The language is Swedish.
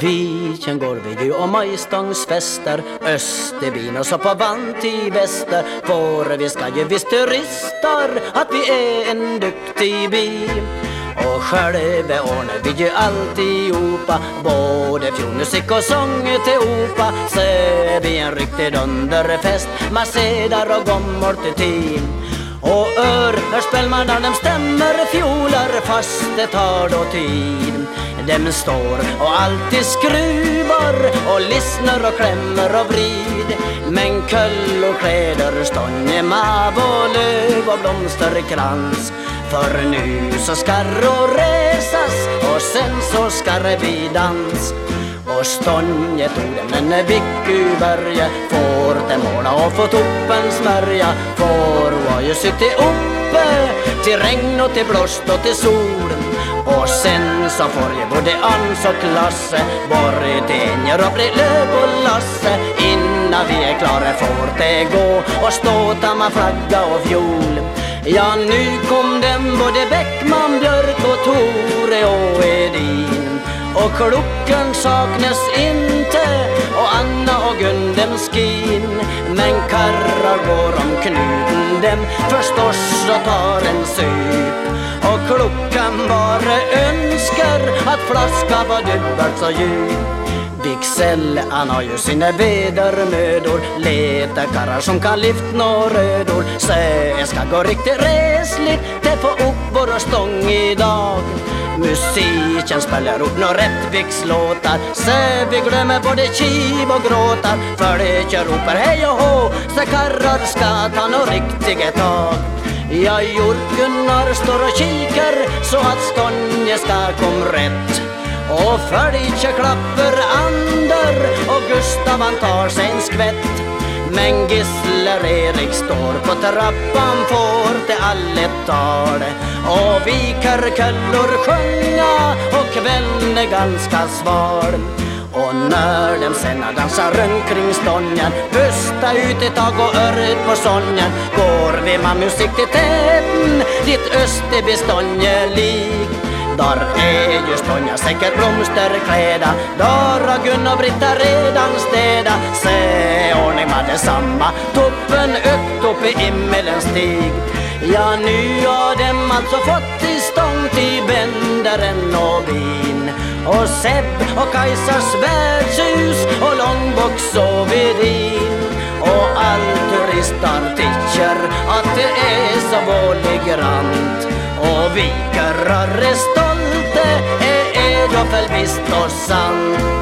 Viken går vi ju och majstångsfester. Österbyn och så på vant i väster. För vi ska ju visst turister att vi är en duktig by. Och själva ordnar vi ju alltihopa. Både fjolmusik och sång till opa. Så är vi en riktig dunderfest. Massedar och gommor till team. Och spelmannen dem stämmer fjolar. Fast det tar då tid. Dem står och alltid skruvar och lyssnar och klämmer och vrid. Men köll och kläder, stånge, mav och löv och blomsterkrans För nu så ska resas och sen så ska vi dans. Och stånget orden vick ur börja Får det måla och få toppen smörja. Får var ju suttit uppe till regn och till blåst och till sol och sen så får ju både Ans och Lasse. Borgenjer och Brelöv och Lasse. Innan vi är klara får det gå. Och ståta med flagga och fjol. Ja nu kom den både Bäckman, Björk och Tore och Edin. Och klockan saknas inte och Anna och Gun dem skin. Men karrar går om knuten dem förstås och tar en sup. Och klockan bara önskar att flaska var dubbelt så djup Bixell, han har ju sina vedermödor Leta karrar som kan lyft några rödor. Så jag ska gå riktigt resligt Det får upp våra stång idag. Musiken spelar upp några Rättvikslåtar. Så vi glömmer både kiv och gråtar För det kör ropar hej och hå. Så karrar ska ta några riktiga tag. Ja, Gunnar står och kikar så att Stånje ska kom rätt. Och Följtje klapper Ander och Gustav han tar sig en skvätt. Men Gissler-Erik står på trappan får det alle tal. Och vi körköllor sjunga och kvällen är ganska sval och när dem sen dansar runt kring stången pusta ut ett tag och örret på sången. Går vi med musik till täten Ditt Österby blir lik. Där är ju stånja säkert blomsterkläda Där har Gun och Britta redan städa. Se ordning med detsamma Toppen upp upp i himmelens stig. Ja, nu har dem alltså fått till stånd till bändaren och bin och Sepp och Kajsars värdshus och Långbox och Vedin. Och all turistar tycker att det är så våligrant och vi karrar är stolta, är Edofel visst och sant